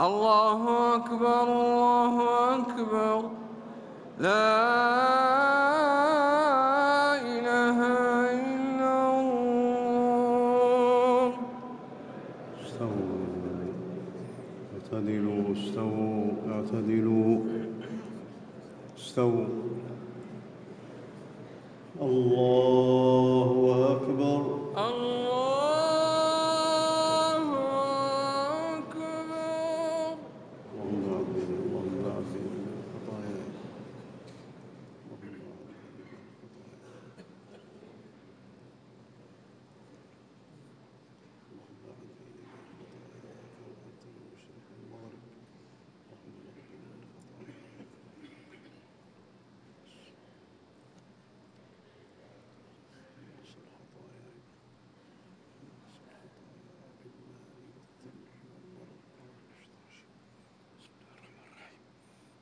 الله أكبر الله أكبر. لا إله إلا الله. استووا اعتدلوا استووا. اعتدلوا استووا. الله أكبر.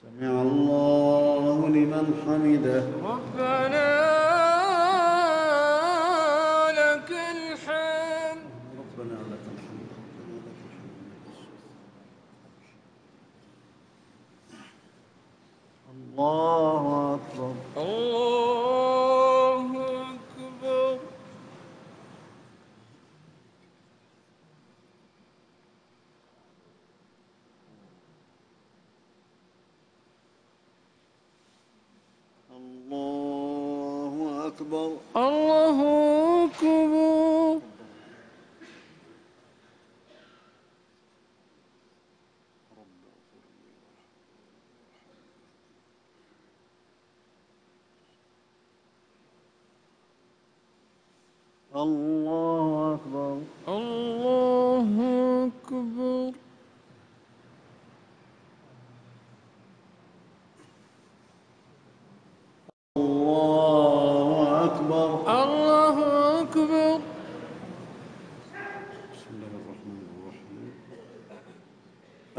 سمع الله لمن حمده. أكبر. الله أكبر. الله أكبر الله أكبر الله أكبر الله أكبر بسم الله الرحمن الرحيم